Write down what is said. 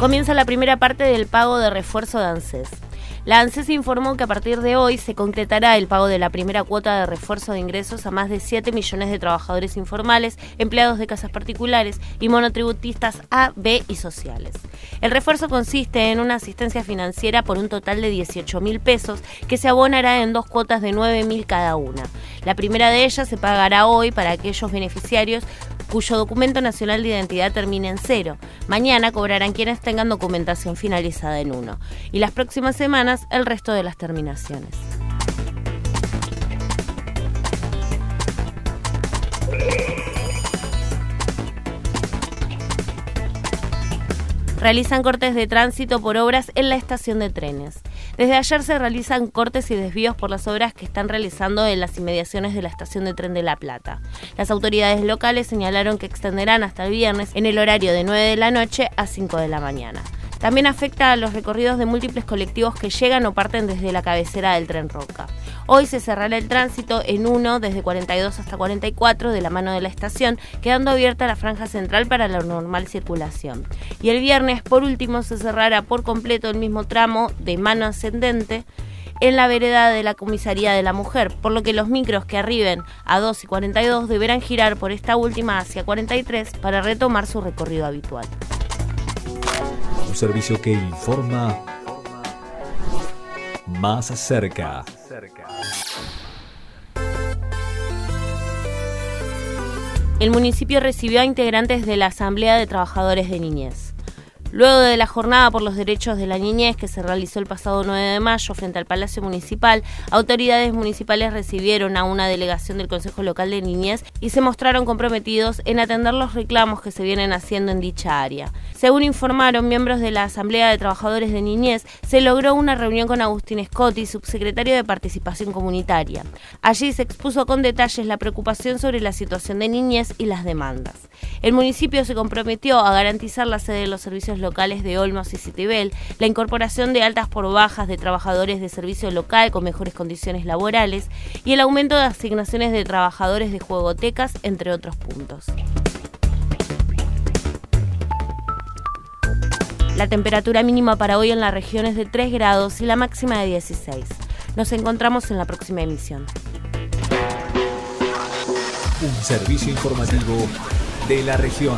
Comienza la primera parte del pago de refuerzo de ANSES. La ANSES informó que a partir de hoy se concretará el pago de la primera cuota de refuerzo de ingresos a más de 7 millones de trabajadores informales, empleados de casas particulares y monotributistas A, B y sociales. El refuerzo consiste en una asistencia financiera por un total de 18 mil pesos que se abonará en dos cuotas de 9 mil cada una. La primera de ellas se pagará hoy para aquellos beneficiarios cuyo documento nacional de identidad termine en cero. Mañana cobrarán quienes tengan documentación finalizada en uno. Y las próximas semanas el resto de las terminaciones. Realizan cortes de tránsito por obras en la estación de trenes. Desde ayer se realizan cortes y desvíos por las obras que están realizando en las inmediaciones de la estación de tren de La Plata. Las autoridades locales señalaron que extenderán hasta el viernes en el horario de 9 de la noche a 5 de la mañana. También afecta a los recorridos de múltiples colectivos que llegan o parten desde la cabecera del tren Roca. Hoy se cerrará el tránsito en uno desde 42 hasta 44 de la mano de la estación, quedando abierta la franja central para la normal circulación. Y el viernes, por último, se cerrará por completo el mismo tramo de mano ascendente en la vereda de la comisaría de la mujer, por lo que los micros que arriben a 2 y 42 deberán girar por esta última hacia 43 para retomar su recorrido habitual un servicio que informa más cerca. El municipio recibió a integrantes de la Asamblea de Trabajadores de Niñez. Luego de la jornada por los derechos de la niñez que se realizó el pasado 9 de mayo frente al Palacio Municipal, autoridades municipales recibieron a una delegación del Consejo Local de Niñez y se mostraron comprometidos en atender los reclamos que se vienen haciendo en dicha área. Según informaron miembros de la Asamblea de Trabajadores de Niñez, se logró una reunión con Agustín Scotti, subsecretario de Participación Comunitaria. Allí se expuso con detalles la preocupación sobre la situación de niñez y las demandas. El municipio se comprometió a garantizar la sede de los servicios locales de Olmos y Citibel, la incorporación de altas por bajas de trabajadores de servicio local con mejores condiciones laborales y el aumento de asignaciones de trabajadores de juegotecas, entre otros puntos. La temperatura mínima para hoy en la región es de 3 grados y la máxima de 16. Nos encontramos en la próxima emisión. Un servicio informativo de la región.